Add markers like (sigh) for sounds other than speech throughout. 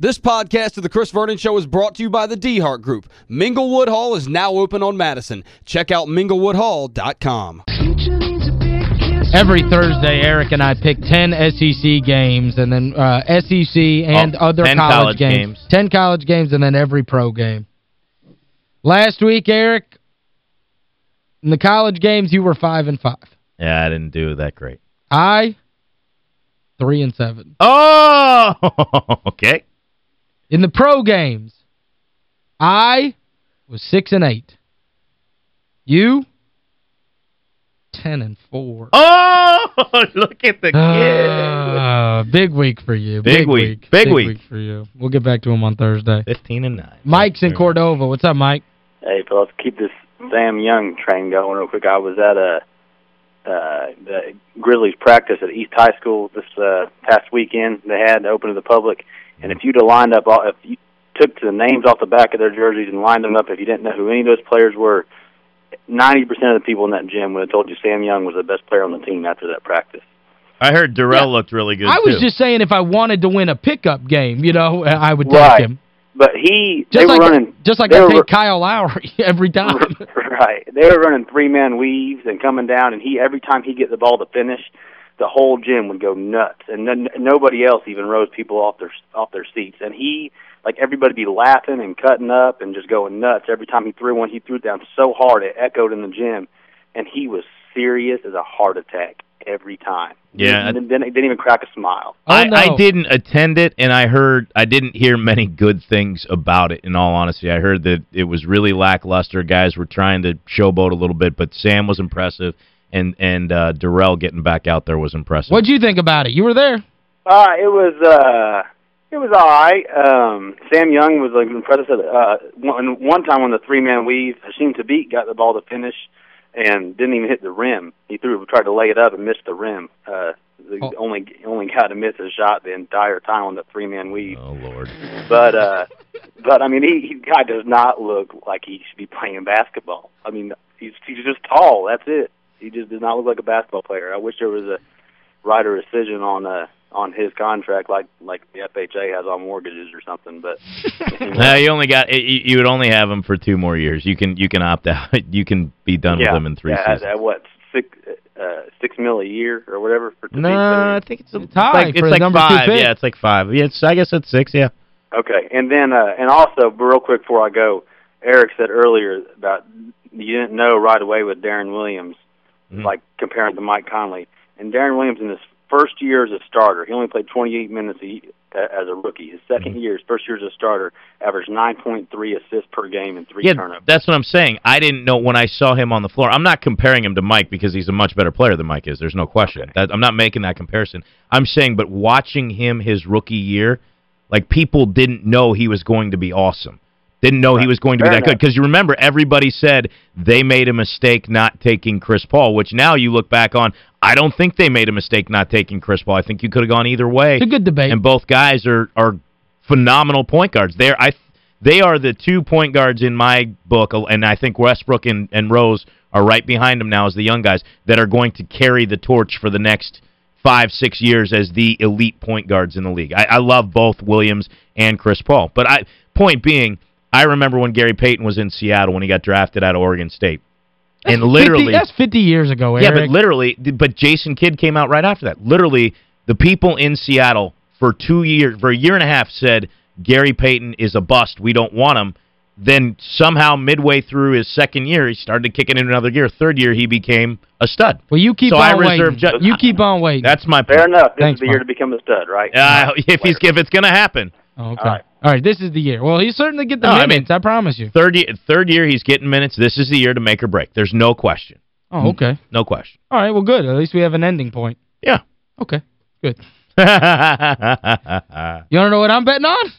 This podcast of The Chris Vernon Show is brought to you by the DeHart Group. Minglewood Hall is now open on Madison. Check out minglewoodhall.com. Every Thursday, Eric and I pick 10 SEC games and then uh, SEC and Oh, other 10 college, college games. games. 10 college games and then every pro game. Last week, Eric, in the college games, you were 5 and 5. Yeah, I didn't do that great. I, 3 and 7. Oh, (laughs) okay. In the pro games, I was 6 and 8. You, 10 and 4. Oh, (laughs) look at the kid. Uh, big week for you. Big week. Big week. for you. We'll get back to him on Thursday. 15 and 9. Mike's in Cordova. What's up, Mike? Hey, fellas, keep this Sam Young train going real quick. I was at a uh, the Grizzlies practice at East High School this uh, past weekend. They had open to the public, and if you'd have lined up, all, if you took the names off the back of their jerseys and lined them up, if you didn't know who any of those players were, ninety percent of the people in that gym would have told you Sam Young was the best player on the team after that practice. I heard Darrell Yeah. looked really good, I was too. just saying if I wanted to win a pickup game, you know, I would take Right. him. But he, Just they like were running, just like they I were- take Kyle Lowry (laughs) every (laughs) time. right. They were running three man weaves and coming down, and he every time he get the ball to finish, the whole gym would go nuts, and n- nobody else even rose people off their off their seats. And he, like everybody, be laughing and cutting up and just going nuts every time he threw one. He threw it down so hard it echoed in the gym, and he was serious as a heart attack every time. Yeah. and didn't, didn't even crack a smile. Oh, I, no. I didn't attend it, and I heard I didn't hear many good things about it, in all honesty. I heard that it was really lackluster. Guys were trying to showboat a little bit, but Sam was impressive, and and uh, Darrell getting back out there was impressive. What'd you think about it? You were there. Uh, it was uh, it was all right. Um, Sam Young was like impressive. Uh, one one time on the three man weave, Hasheem Thabeet got the ball to finish and didn't even hit the rim. He threw tried to lay it up and missed the rim. Uh, the Oh. only only guy to miss a shot the entire time on the three man weave. Oh, Lord. But uh, but I mean, he, he guy does not look like he should be playing basketball. I mean, he's he's just tall. That's it. He just does not look like a basketball player. I wish there was a right or decision on uh on his contract like like the FHA has on mortgages or something. But (laughs) No, you only got you, you would only have him for two more years. You can you can opt out. (laughs) You can be done yeah, with him in three yeah, seasons. At, what six uh, six mil a year or whatever for No, I think it's, It's high like, for it's like number five. pick. Yeah, it's like five. Yeah, it's, I guess it's six, yeah. Okay, and then uh, and also real quick before I go, Eric said earlier about you didn't know right away with Deron Williams, Mhm. like comparing to Mike Conley. And Deron Williams in his first year as a starter, he only played 28 minutes a, as a rookie. His 2nd year, his first year as a starter, averaged 9.3 assists per game and three Yeah, turnovers. that's what I'm saying. I didn't know when I saw him on the floor. I'm not comparing him to Mike because he's a much better player than Mike is. There's no question. Okay. That, I'm not making that comparison. I'm saying, but watching him his rookie year, like people didn't know he was going to be awesome. Didn't know he was going to be Fair that good. Because you remember, everybody said they made a mistake not taking Chris Paul, which now you look back on, I don't think they made a mistake not taking Chris Paul. I think you could have gone either way. It's a good debate. And both guys are are phenomenal point guards. They're I they are the two point guards in my book and I think Westbrook and, and Rose are right behind them now as the young guys that are going to carry the torch for the next five, six years as the elite point guards in the league. I, I love both Williams and Chris Paul. But I point being, I remember when Gary Payton was in Seattle when he got drafted out of Oregon State. That's and 50 literally that's 50 years ago, Eric. yeah, but literally, but Jason Kidd came out right after that. Literally, the people in Seattle for two years, for a year and a half, said Gary Payton is a bust. We don't want him. Then somehow, midway through his second year, he started kicking in another gear. Third year, he became a stud. well, you keep So on I waiting. reserve ju- you keep on waiting. That's my Fair point. enough. This Thanks, is the year to become a stud, right? Uh, (laughs) if he's if it's going to happen, Oh, okay. All right. All right, this is the year. Well, he's certainly get the No, I minutes, I, promise you. third year, third year he's getting minutes. This is the year to make or break. There's no question. Oh, okay. No question. All right, well, good. At least we have an ending point. Yeah. Okay, good. (laughs) You want to know what I'm betting on?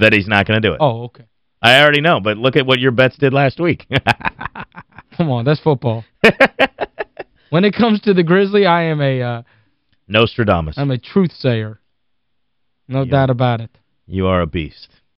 That he's not going to do it. Oh, okay. I already know, but look at what your bets did last week. (laughs) Come on, that's football. (laughs) when it comes to the Grizzly, I am a uh, Nostradamus. I'm a truth sayer. No doubt about it. You are a beast.